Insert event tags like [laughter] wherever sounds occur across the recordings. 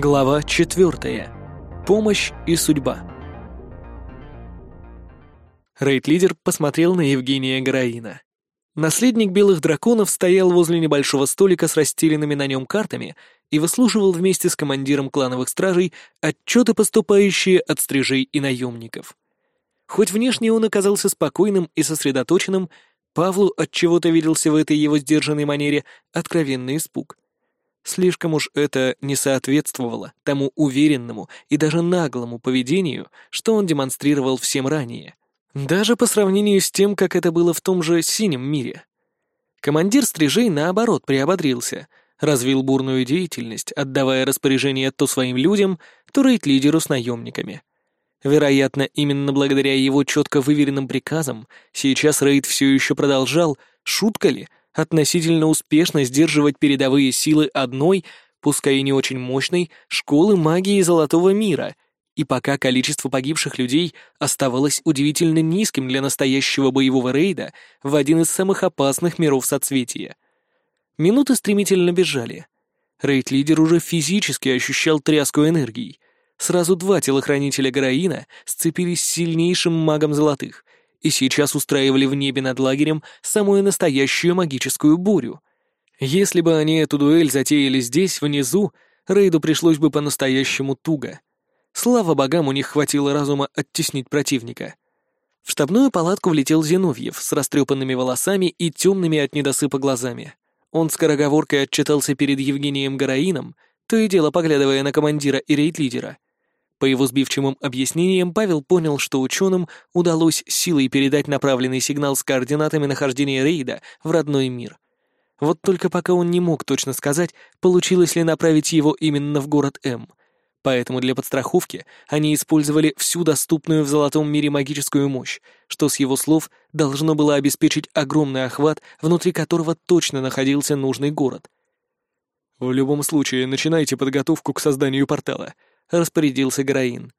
Глава 4. Помощь и судьба. Рейд-лидер посмотрел на Евгения Героина. Наследник белых драконов стоял возле небольшого столика с расстеленными на нем картами и выслушивал вместе с командиром клановых стражей отчеты, поступающие от стрижей и наемников. Хоть внешне он оказался спокойным и сосредоточенным, Павлу от чего то виделся в этой его сдержанной манере откровенный испуг — Слишком уж это не соответствовало тому уверенному и даже наглому поведению, что он демонстрировал всем ранее. Даже по сравнению с тем, как это было в том же синем мире. Командир стрижей, наоборот, приободрился, развил бурную деятельность, отдавая распоряжения то своим людям, то рейд-лидеру с наемниками. Вероятно, именно благодаря его четко выверенным приказам сейчас рейд все еще продолжал, шутка ли, относительно успешно сдерживать передовые силы одной, пускай и не очень мощной, школы магии Золотого мира, и пока количество погибших людей оставалось удивительно низким для настоящего боевого рейда в один из самых опасных миров соцветия. Минуты стремительно бежали. Рейд-лидер уже физически ощущал тряску энергии. Сразу два телохранителя Гараина сцепились с сильнейшим магом Золотых — и сейчас устраивали в небе над лагерем самую настоящую магическую бурю. Если бы они эту дуэль затеяли здесь, внизу, Рейду пришлось бы по-настоящему туго. Слава богам, у них хватило разума оттеснить противника. В штабную палатку влетел Зиновьев с растрепанными волосами и темными от недосыпа глазами. Он скороговоркой отчитался перед Евгением Гараином, то и дело поглядывая на командира и рейд-лидера — по его сбивчивым объяснениям Павел понял, что ученым удалось силой передать направленный сигнал с координатами нахождения рейда в родной мир. Вот только пока он не мог точно сказать, получилось ли направить его именно в город М. Поэтому для подстраховки они использовали всю доступную в золотом мире магическую мощь, что с его слов должно было обеспечить огромный охват, внутри которого точно находился нужный город. «В любом случае, начинайте подготовку к созданию портала», — распорядился Героин.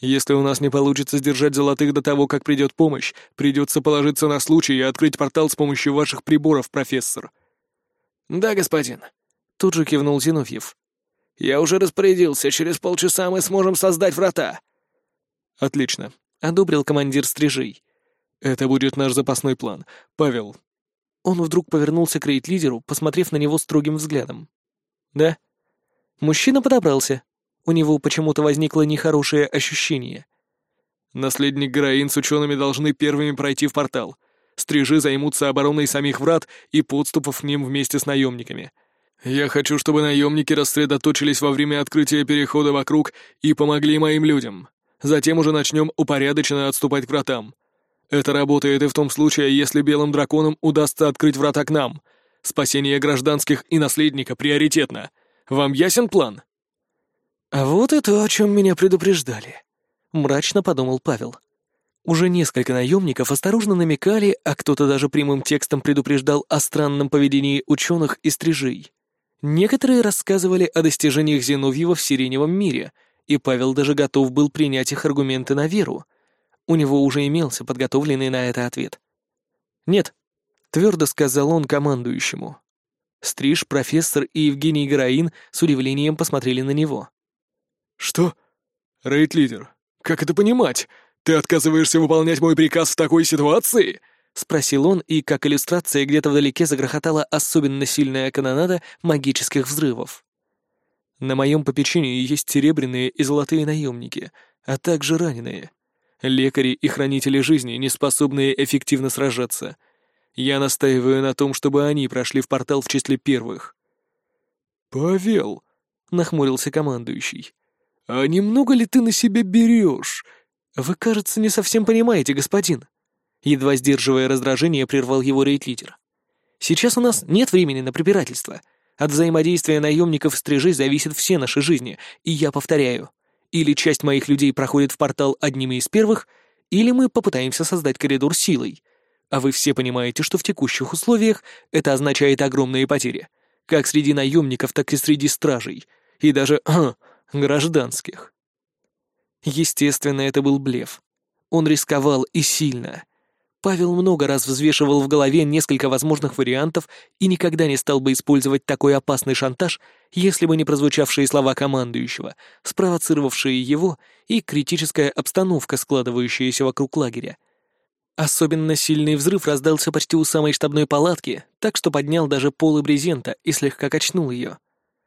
«Если у нас не получится сдержать золотых до того, как придет помощь, придется положиться на случай и открыть портал с помощью ваших приборов, профессор». «Да, господин», — тут же кивнул Зиновьев. «Я уже распорядился, через полчаса мы сможем создать врата». «Отлично», — одобрил командир стрижей. «Это будет наш запасной план. Павел». Он вдруг повернулся к рейд-лидеру, посмотрев на него строгим взглядом. «Да?» Мужчина подобрался, у него почему-то возникло нехорошее ощущение. «Наследник Героин с учеными должны первыми пройти в портал. Стрижи займутся обороной самих врат и подступов к ним вместе с наемниками. Я хочу, чтобы наемники рассредоточились во время открытия перехода вокруг и помогли моим людям. Затем уже начнем упорядоченно отступать к вратам. Это работает и в том случае, если белым драконам удастся открыть врата к нам. Спасение гражданских и наследника приоритетно. Вам ясен план?» «А вот и то, о чем меня предупреждали», — мрачно подумал Павел. Уже несколько наемников осторожно намекали, а кто-то даже прямым текстом предупреждал о странном поведении ученых и стрижей. Некоторые рассказывали о достижениях Зиновьева в Сиреневом мире, и Павел даже готов был принять их аргументы на веру. У него уже имелся подготовленный на это ответ. «Нет», — твердо сказал он командующему. Стриж, профессор и Евгений Героин с удивлением посмотрели на него. «Что? Рейд-лидер, как это понимать? Ты отказываешься выполнять мой приказ в такой ситуации?» — спросил он, и, как иллюстрация, где-то вдалеке загрохотала особенно сильная канонада магических взрывов. «На моем попечении есть серебряные и золотые наемники, а также раненые. Лекари и хранители жизни, не способные эффективно сражаться. Я настаиваю на том, чтобы они прошли в портал в числе первых». «Павел», — нахмурился командующий, «А немного ли ты на себя берешь?» «Вы, кажется, не совсем понимаете, господин». Едва сдерживая раздражение, прервал его рейд-лидер. «Сейчас у нас нет времени на препирательство. От взаимодействия наемников стрижей зависят все наши жизни, и я повторяю. Или часть моих людей проходит в портал одними из первых, или мы попытаемся создать коридор силой. А вы все понимаете, что в текущих условиях это означает огромные потери. Как среди наемников, так и среди стражей. И даже [clears throat] гражданских. Естественно, это был блеф. Он рисковал и сильно. Павел много раз взвешивал в голове несколько возможных вариантов и никогда не стал бы использовать такой опасный шантаж, если бы не прозвучавшие слова командующего, спровоцировавшие его и критическая обстановка, складывающаяся вокруг лагеря. Особенно сильный взрыв раздался почти у самой штабной палатки, так что поднял даже полы брезента и слегка качнул ее.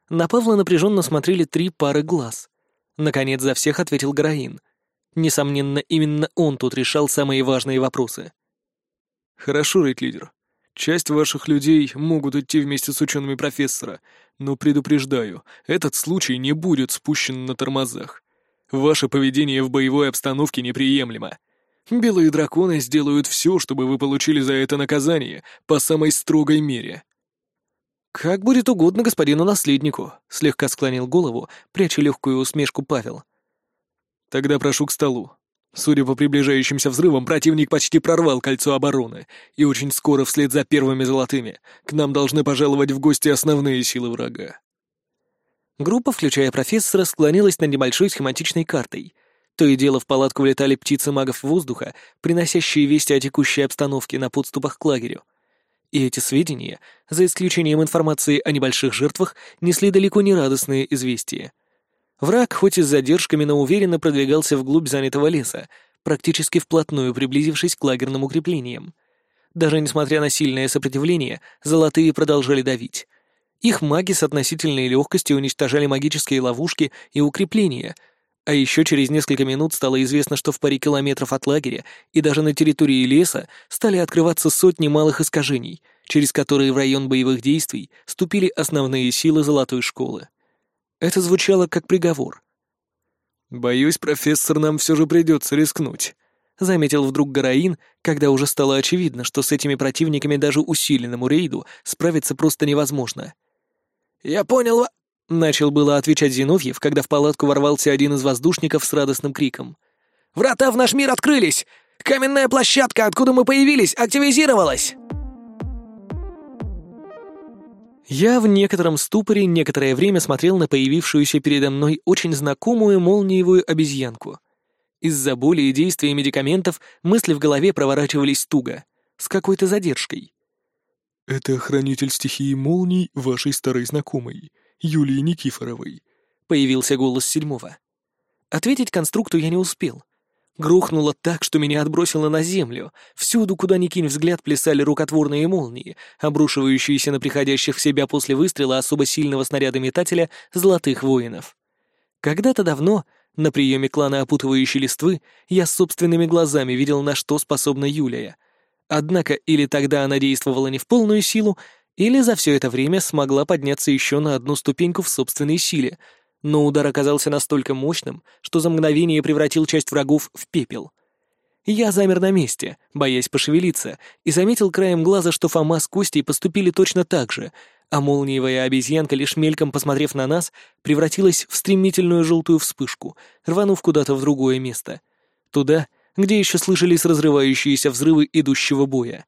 На Павла напряженно смотрели три пары глаз. Наконец за всех ответил Гараин. Несомненно, именно он тут решал самые важные вопросы. «Хорошо, рейд-лидер. Часть ваших людей могут идти вместе с учеными профессора, но предупреждаю, этот случай не будет спущен на тормозах. Ваше поведение в боевой обстановке неприемлемо. Белые драконы сделают все, чтобы вы получили за это наказание по самой строгой мере». «Как будет угодно господину наследнику», — слегка склонил голову, пряча легкую усмешку Павел. «Тогда прошу к столу. Судя по приближающимся взрывам, противник почти прорвал кольцо обороны, и очень скоро вслед за первыми золотыми к нам должны пожаловать в гости основные силы врага. Группа, включая профессора, склонилась над небольшой схематичной картой. То и дело в палатку влетали птицы магов воздуха, приносящие вести о текущей обстановке на подступах к лагерю. И эти сведения, за исключением информации о небольших жертвах, несли далеко не радостные известия — Враг, хоть и с задержками, но уверенно продвигался вглубь занятого леса, практически вплотную приблизившись к лагерным укреплениям. Даже несмотря на сильное сопротивление, золотые продолжали давить. Их маги с относительной легкостью уничтожали магические ловушки и укрепления, а еще через несколько минут стало известно, что в паре километров от лагеря и даже на территории леса стали открываться сотни малых искажений, через которые в район боевых действий ступили основные силы Золотой Школы. Это звучало как приговор. «Боюсь, профессор, нам все же придется рискнуть», — заметил вдруг Гараин, когда уже стало очевидно, что с этими противниками даже усиленному рейду справиться просто невозможно. «Я понял...» — начал было отвечать Зиновьев, когда в палатку ворвался один из воздушников с радостным криком. «Врата в наш мир открылись! Каменная площадка, откуда мы появились, активизировалась!» Я в некотором ступоре некоторое время смотрел на появившуюся передо мной очень знакомую молниевую обезьянку. Из-за боли и действия медикаментов мысли в голове проворачивались туго, с какой-то задержкой. «Это хранитель стихии молний вашей старой знакомой, Юлии Никифоровой», — появился голос седьмого. Ответить конструкту я не успел — Грохнуло так, что меня отбросило на землю. Всюду, куда ни кинь взгляд, плясали рукотворные молнии, обрушивающиеся на приходящих в себя после выстрела особо сильного снаряда-метателя золотых воинов. Когда-то давно, на приеме клана опутывающей листвы, я собственными глазами видел, на что способна Юлия. Однако или тогда она действовала не в полную силу, или за все это время смогла подняться еще на одну ступеньку в собственной силе — но удар оказался настолько мощным, что за мгновение превратил часть врагов в пепел. Я замер на месте, боясь пошевелиться, и заметил краем глаза, что Фома с Костей поступили точно так же, а молниевая обезьянка, лишь мельком посмотрев на нас, превратилась в стремительную желтую вспышку, рванув куда-то в другое место. Туда, где еще слышались разрывающиеся взрывы идущего боя.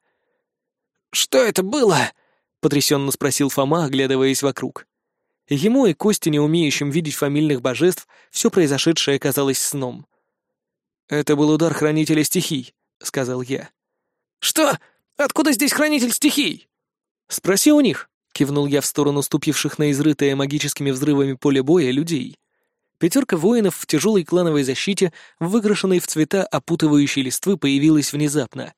«Что это было?» — потрясенно спросил Фома, оглядываясь вокруг. Ему и Косте, не умеющим видеть фамильных божеств, все произошедшее казалось сном. «Это был удар Хранителя Стихий», — сказал я. «Что? Откуда здесь Хранитель Стихий?» «Спроси у них», — кивнул я в сторону ступивших на изрытое магическими взрывами поле боя людей. Пятерка воинов в тяжелой клановой защите, выкрашенной в цвета опутывающей листвы, появилась внезапно —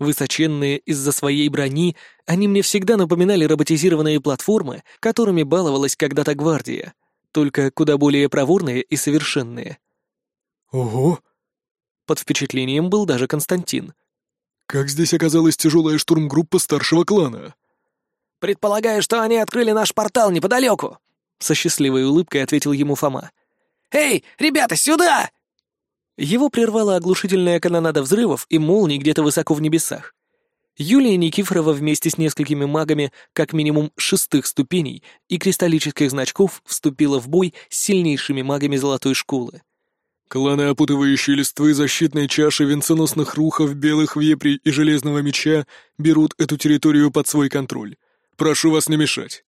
Высоченные из-за своей брони, они мне всегда напоминали роботизированные платформы, которыми баловалась когда-то гвардия, только куда более проворные и совершенные. «Ого!» Под впечатлением был даже Константин. «Как здесь оказалась тяжелая штурмгруппа старшего клана?» «Предполагаю, что они открыли наш портал неподалеку», — со счастливой улыбкой ответил ему Фома. «Эй, ребята, сюда!» Его прервала оглушительная канонада взрывов и молний где-то высоко в небесах. Юлия Никифорова вместе с несколькими магами как минимум шестых ступеней и кристаллических значков вступила в бой с сильнейшими магами Золотой Школы. Кланы, опутывающие листвы защитной чаши венценосных рухов, белых вепрей и железного меча, берут эту территорию под свой контроль. Прошу вас не мешать.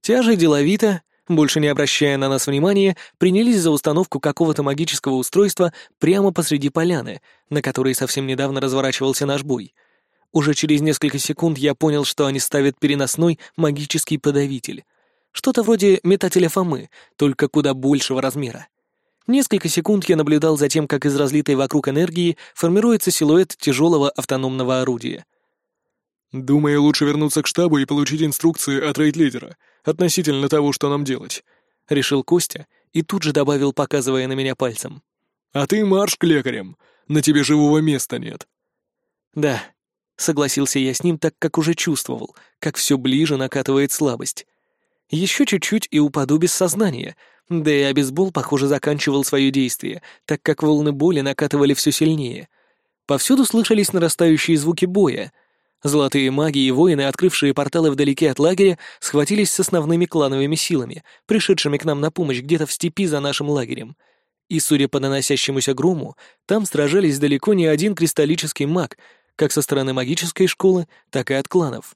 Тяжи деловито, больше не обращая на нас внимания, принялись за установку какого-то магического устройства прямо посреди поляны, на которой совсем недавно разворачивался наш бой. Уже через несколько секунд я понял, что они ставят переносной магический подавитель. Что-то вроде метателя Фомы, только куда большего размера. Несколько секунд я наблюдал за тем, как из разлитой вокруг энергии формируется силуэт тяжелого автономного орудия. «Думаю, лучше вернуться к штабу и получить инструкции от рейд-лидера относительно того, что нам делать», — решил Костя и тут же добавил, показывая на меня пальцем. «А ты марш к лекарям, на тебе живого места нет». «Да», — согласился я с ним, так как уже чувствовал, как все ближе накатывает слабость. Еще чуть-чуть и упаду без сознания, да и обезбол, похоже, заканчивал свое действие, так как волны боли накатывали все сильнее. Повсюду слышались нарастающие звуки боя. Золотые маги и воины, открывшие порталы вдалеке от лагеря, схватились с основными клановыми силами, пришедшими к нам на помощь где-то в степи за нашим лагерем. И, судя по наносящемуся грому, там сражались далеко не один кристаллический маг, как со стороны магической школы, так и от кланов.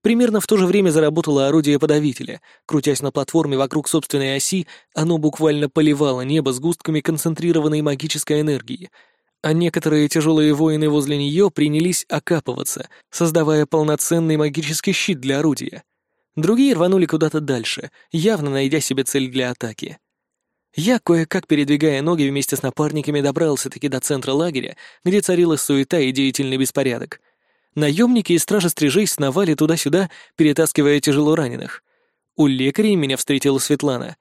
Примерно в то же время заработало орудие подавителя. Крутясь на платформе вокруг собственной оси, оно буквально поливало небо сгустками концентрированной магической энергии. А некоторые тяжелые воины возле нее принялись окапываться, создавая полноценный магический щит для орудия. Другие рванули куда-то дальше, явно найдя себе цель для атаки. Я, кое-как передвигая ноги вместе с напарниками, добрался-таки до центра лагеря, где царила суета и деятельный беспорядок — Наемники и стражи стрижей сновали туда-сюда, перетаскивая тяжело раненых. У лекарей меня встретила Светлана.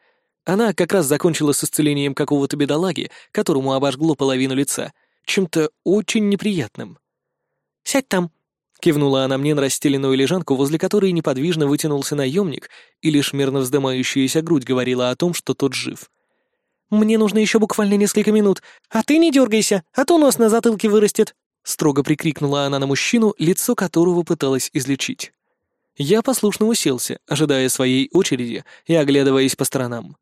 Она как раз закончила с исцелением какого-то бедолаги, которому обожгло половину лица, чем-то очень неприятным. «Сядь там», — кивнула она мне на расстеленную лежанку, возле которой неподвижно вытянулся наемник, и лишь мерно вздымающаяся грудь говорила о том, что тот жив. «Мне нужно еще буквально несколько минут, а ты не дергайся, а то нос на затылке вырастет», Строго прикрикнула она на мужчину, лицо которого пыталась излечить. Я послушно уселся, ожидая своей очереди и оглядываясь по сторонам.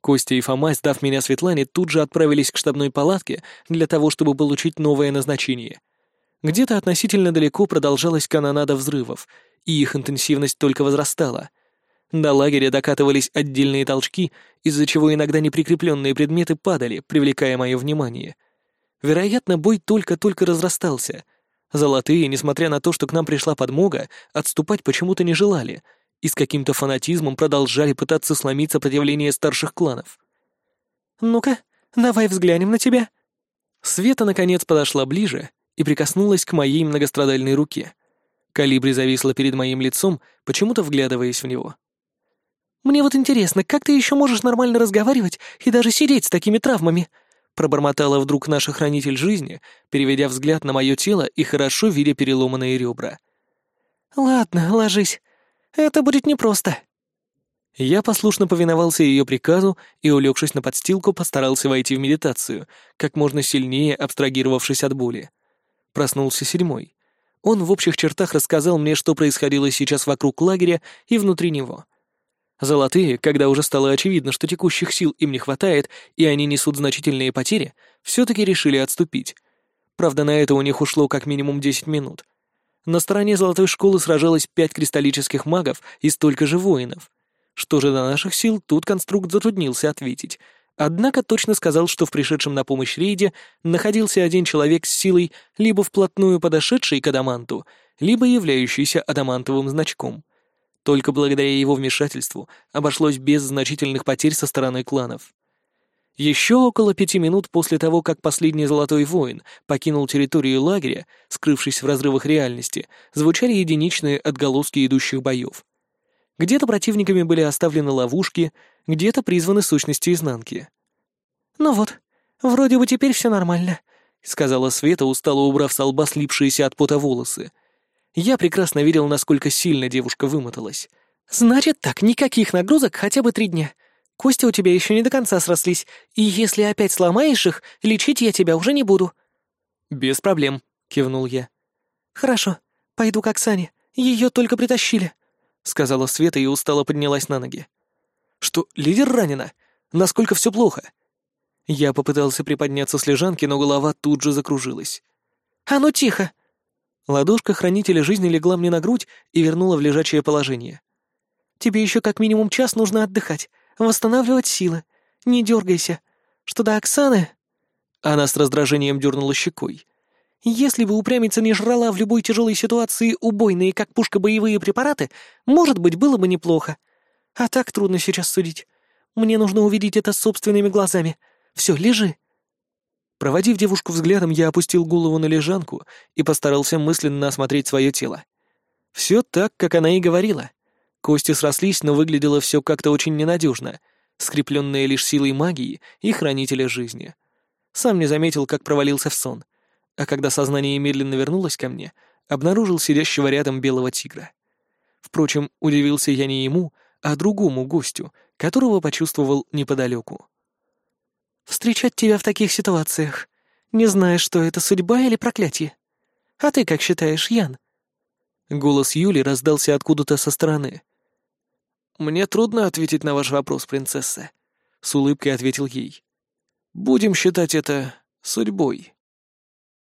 Костя и Фома, сдав меня Светлане, тут же отправились к штабной палатке для того, чтобы получить новое назначение. Где-то относительно далеко продолжалась канонада взрывов, и их интенсивность только возрастала. До лагеря докатывались отдельные толчки, из-за чего иногда неприкрепленные предметы падали, привлекая мое внимание — Вероятно, бой только-только разрастался. Золотые, несмотря на то, что к нам пришла подмога, отступать почему-то не желали и с каким-то фанатизмом продолжали пытаться сломить сопротивление старших кланов. «Ну-ка, давай взглянем на тебя». Света, наконец, подошла ближе и прикоснулась к моей многострадальной руке. Калибри зависла перед моим лицом, почему-то вглядываясь в него. «Мне вот интересно, как ты еще можешь нормально разговаривать и даже сидеть с такими травмами?» пробормотала вдруг наша хранитель жизни, переведя взгляд на мое тело и хорошо видя переломанные ребра. «Ладно, ложись. Это будет непросто». Я послушно повиновался ее приказу и, улегшись на подстилку, постарался войти в медитацию, как можно сильнее абстрагировавшись от боли. Проснулся седьмой. Он в общих чертах рассказал мне, что происходило сейчас вокруг лагеря и внутри него. Золотые, когда уже стало очевидно, что текущих сил им не хватает и они несут значительные потери, все-таки решили отступить. Правда, на это у них ушло как минимум 10 минут. На стороне Золотой Школы сражалось пять кристаллических магов и столько же воинов. Что же до наших сил, тут конструкт затруднился ответить. Однако точно сказал, что в пришедшем на помощь рейде находился один человек с силой, либо вплотную подошедший к адаманту, либо являющийся адамантовым значком. Только благодаря его вмешательству обошлось без значительных потерь со стороны кланов. Еще около пяти минут после того, как последний Золотой Воин покинул территорию лагеря, скрывшись в разрывах реальности, звучали единичные отголоски идущих боев. Где-то противниками были оставлены ловушки, где-то призваны сущности изнанки. «Ну вот, вроде бы теперь все нормально», — сказала Света, устало убрав с лба слипшиеся от пота волосы. Я прекрасно видел, насколько сильно девушка вымоталась. «Значит так, никаких нагрузок хотя бы три дня. Кости у тебя еще не до конца срослись, и если опять сломаешь их, лечить я тебя уже не буду». «Без проблем», — кивнул я. «Хорошо, пойду к Оксане. Ее только притащили», — сказала Света и устало поднялась на ноги. «Что, лидер ранена? Насколько все плохо?» Я попытался приподняться с лежанки, но голова тут же закружилась. «А ну тихо!» Ладошка хранителя жизни легла мне на грудь и вернула в лежачее положение. «Тебе еще как минимум час нужно отдыхать, восстанавливать силы. Не дергайся. Что до Оксаны...» Она с раздражением дернула щекой. «Если бы упрямица не жрала в любой тяжелой ситуации убойные, как пушка, боевые препараты, может быть, было бы неплохо. А так трудно сейчас судить. Мне нужно увидеть это собственными глазами. Все, лежи». Проводив девушку взглядом, я опустил голову на лежанку и постарался мысленно осмотреть свое тело. Все так, как она и говорила. Кости срослись, но выглядело все как-то очень ненадежно, скрепленное лишь силой магии и хранителя жизни. Сам не заметил, как провалился в сон. А когда сознание медленно вернулось ко мне, обнаружил сидящего рядом белого тигра. Впрочем, удивился я не ему, а другому гостю, которого почувствовал неподалеку. «Встречать тебя в таких ситуациях, не знаешь, что это судьба или проклятие. А ты как считаешь, Ян?» Голос Юли раздался откуда-то со стороны. «Мне трудно ответить на ваш вопрос, принцесса», — с улыбкой ответил ей. «Будем считать это судьбой».